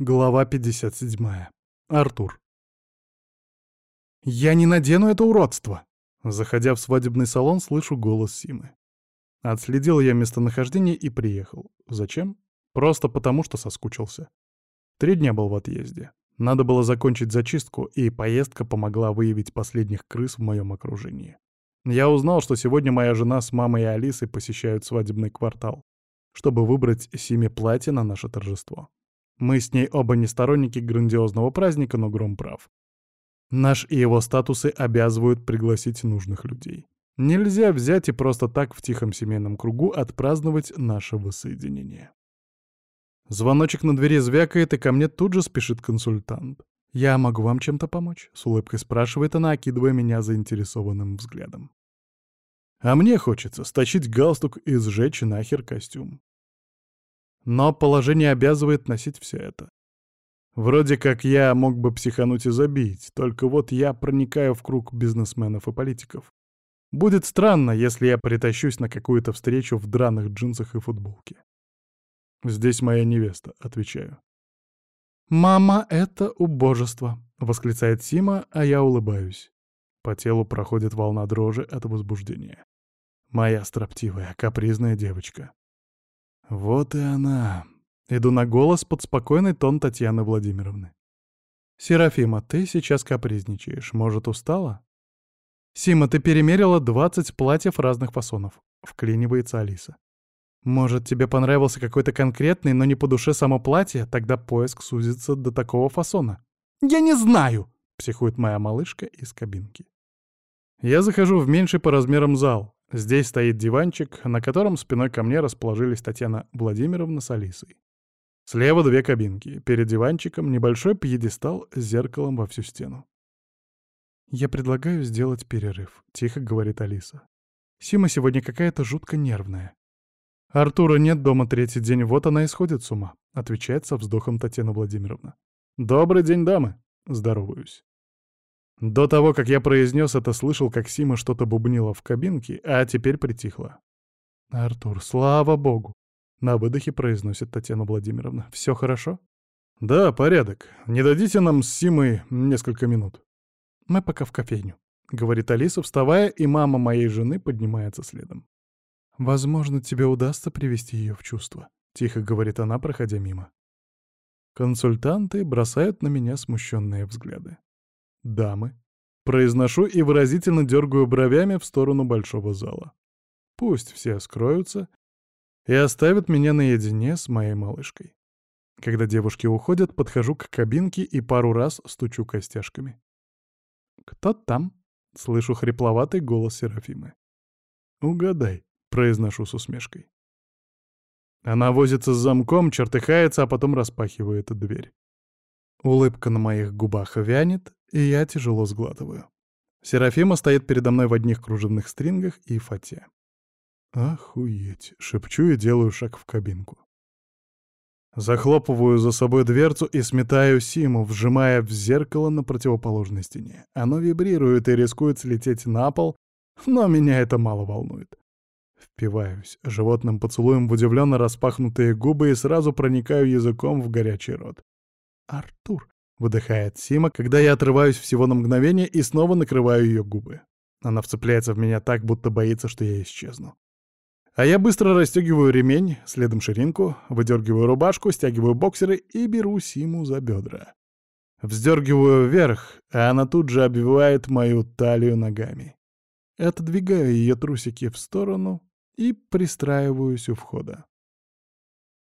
Глава 57. Артур. «Я не надену это уродство!» Заходя в свадебный салон, слышу голос Симы. Отследил я местонахождение и приехал. Зачем? Просто потому, что соскучился. Три дня был в отъезде. Надо было закончить зачистку, и поездка помогла выявить последних крыс в моем окружении. Я узнал, что сегодня моя жена с мамой и Алисой посещают свадебный квартал, чтобы выбрать Симе платье на наше торжество. Мы с ней оба не сторонники грандиозного праздника, но Гром прав. Наш и его статусы обязывают пригласить нужных людей. Нельзя взять и просто так в тихом семейном кругу отпраздновать наше воссоединение. Звоночек на двери звякает, и ко мне тут же спешит консультант. «Я могу вам чем-то помочь?» — с улыбкой спрашивает она, окидывая меня заинтересованным взглядом. А мне хочется стащить галстук и сжечь нахер костюм. Но положение обязывает носить все это. Вроде как я мог бы психануть и забить, только вот я проникаю в круг бизнесменов и политиков. Будет странно, если я притащусь на какую-то встречу в драных джинсах и футболке. «Здесь моя невеста», — отвечаю. «Мама, это убожество», — восклицает Сима, а я улыбаюсь. По телу проходит волна дрожи от возбуждения. Моя строптивая, капризная девочка. Вот и она. Иду на голос под спокойный тон Татьяны Владимировны. «Серафима, ты сейчас капризничаешь. Может, устала?» «Сима, ты перемерила 20 платьев разных фасонов», — вклинивается Алиса. «Может, тебе понравился какой-то конкретный, но не по душе само платье? Тогда поиск сузится до такого фасона». «Я не знаю!» — психует моя малышка из кабинки. Я захожу в меньший по размерам зал. Здесь стоит диванчик, на котором спиной ко мне расположились Татьяна Владимировна с Алисой. Слева две кабинки, перед диванчиком небольшой пьедестал с зеркалом во всю стену. «Я предлагаю сделать перерыв», — тихо говорит Алиса. «Сима сегодня какая-то жутко нервная». «Артура нет дома третий день, вот она и сходит с ума», — отвечает со вздохом Татьяна Владимировна. «Добрый день, дамы!» — здороваюсь. До того, как я произнес это, слышал, как Сима что-то бубнила в кабинке, а теперь притихла. «Артур, слава богу!» — на выдохе произносит Татьяна Владимировна. «Все хорошо?» «Да, порядок. Не дадите нам с Симой несколько минут?» «Мы пока в кофейню», — говорит Алиса, вставая, и мама моей жены поднимается следом. «Возможно, тебе удастся привести ее в чувство», — тихо говорит она, проходя мимо. Консультанты бросают на меня смущенные взгляды дамы. Произношу и выразительно дергаю бровями в сторону большого зала. Пусть все скроются и оставят меня наедине с моей малышкой. Когда девушки уходят, подхожу к кабинке и пару раз стучу костяшками. «Кто там?» — слышу хрипловатый голос Серафимы. «Угадай», — произношу с усмешкой. Она возится с замком, чертыхается, а потом распахивает дверь. Улыбка на моих губах вянет, и я тяжело сглатываю. Серафима стоит передо мной в одних кружевных стрингах и фате. «Охуеть!» — шепчу и делаю шаг в кабинку. Захлопываю за собой дверцу и сметаю Симу, вжимая в зеркало на противоположной стене. Оно вибрирует и рискует слететь на пол, но меня это мало волнует. Впиваюсь животным поцелуем в удивленно распахнутые губы и сразу проникаю языком в горячий рот. «Артур!» — выдыхает Сима, когда я отрываюсь всего на мгновение и снова накрываю ее губы. Она вцепляется в меня так, будто боится, что я исчезну. А я быстро расстегиваю ремень, следом ширинку, выдергиваю рубашку, стягиваю боксеры и беру Симу за бедра. Вздергиваю вверх, а она тут же обвивает мою талию ногами. Отодвигаю ее трусики в сторону и пристраиваюсь у входа.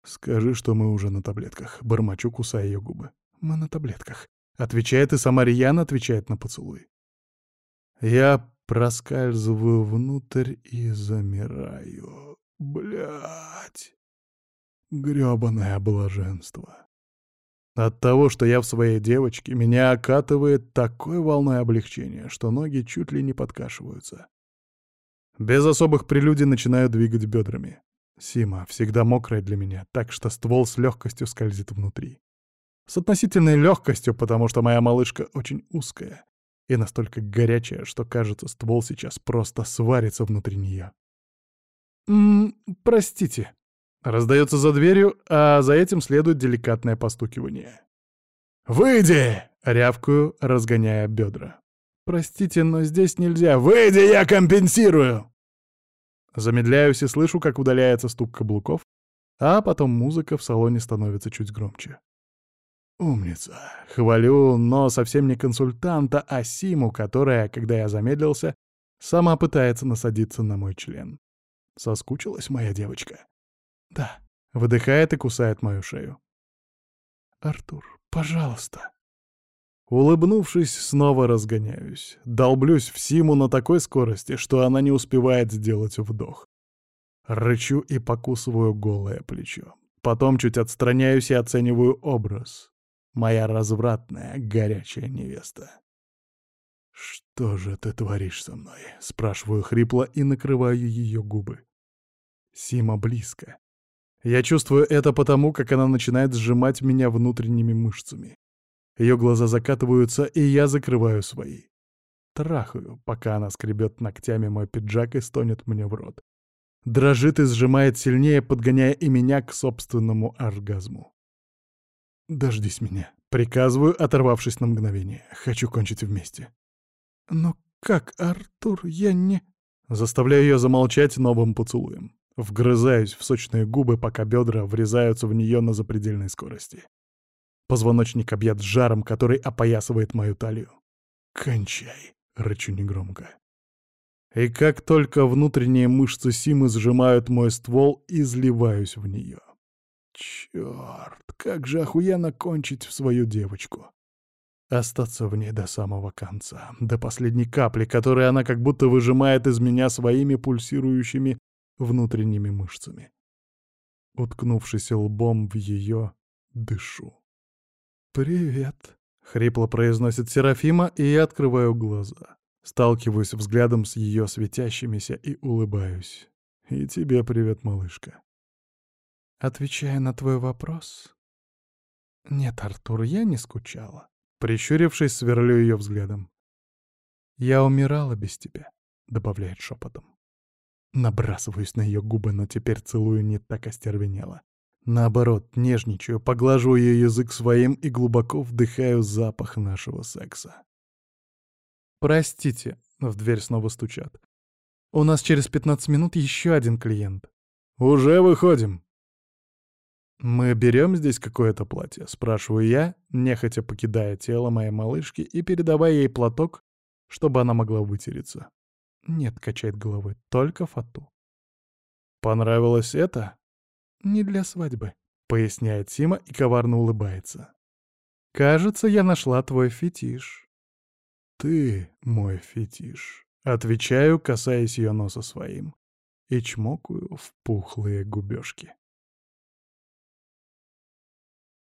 «Скажи, что мы уже на таблетках», — бормочу, кусая ее губы. Мы на таблетках. Отвечает, и сама Рьяна отвечает на поцелуй. Я проскальзываю внутрь и замираю. Блять. Грёбаное блаженство. От того, что я в своей девочке, меня окатывает такой волной облегчения, что ноги чуть ли не подкашиваются. Без особых прелюдий начинаю двигать бедрами. Сима всегда мокрая для меня, так что ствол с легкостью скользит внутри. С относительной легкостью, потому что моя малышка очень узкая и настолько горячая, что, кажется, ствол сейчас просто сварится внутри нее. «М -м, простите», Раздается за дверью, а за этим следует деликатное постукивание. «Выйди!» — рявкаю, разгоняя бедра. «Простите, но здесь нельзя. Выйди, я компенсирую!» Замедляюсь и слышу, как удаляется стук каблуков, а потом музыка в салоне становится чуть громче. Умница. Хвалю, но совсем не консультанта, а Симу, которая, когда я замедлился, сама пытается насадиться на мой член. Соскучилась моя девочка? Да. Выдыхает и кусает мою шею. Артур, пожалуйста. Улыбнувшись, снова разгоняюсь. Долблюсь в Симу на такой скорости, что она не успевает сделать вдох. Рычу и покусываю голое плечо. Потом чуть отстраняюсь и оцениваю образ. Моя развратная, горячая невеста. «Что же ты творишь со мной?» — спрашиваю хрипло и накрываю ее губы. Сима близко. Я чувствую это потому, как она начинает сжимать меня внутренними мышцами. Ее глаза закатываются, и я закрываю свои. Трахаю, пока она скребет ногтями мой пиджак и стонет мне в рот. Дрожит и сжимает сильнее, подгоняя и меня к собственному оргазму. «Дождись меня», — приказываю, оторвавшись на мгновение. «Хочу кончить вместе». «Но как, Артур, я не...» Заставляю ее замолчать новым поцелуем. Вгрызаюсь в сочные губы, пока бедра врезаются в нее на запредельной скорости. Позвоночник объят жаром, который опоясывает мою талию. «Кончай!» — рычу негромко. И как только внутренние мышцы Симы сжимают мой ствол, изливаюсь в нее. Черт, как же охуенно кончить в свою девочку. Остаться в ней до самого конца, до последней капли, которую она как будто выжимает из меня своими пульсирующими внутренними мышцами. Уткнувшись лбом в ее, дышу. «Привет», — хрипло произносит Серафима, и я открываю глаза. Сталкиваюсь взглядом с ее светящимися и улыбаюсь. «И тебе привет, малышка». Отвечая на твой вопрос... Нет, Артур, я не скучала. Прищурившись, сверлю ее взглядом. «Я умирала без тебя», — добавляет шепотом. Набрасываюсь на ее губы, но теперь целую не так остервенело. Наоборот, нежничаю, поглаживаю ее язык своим и глубоко вдыхаю запах нашего секса. «Простите», — в дверь снова стучат. «У нас через 15 минут еще один клиент». «Уже выходим». «Мы берем здесь какое-то платье?» — спрашиваю я, нехотя покидая тело моей малышки и передавая ей платок, чтобы она могла вытереться. «Нет», — качает головой, — «только фату». «Понравилось это?» «Не для свадьбы», — поясняет Сима и коварно улыбается. «Кажется, я нашла твой фетиш». «Ты мой фетиш», — отвечаю, касаясь ее носа своим, и чмокаю в пухлые губежки.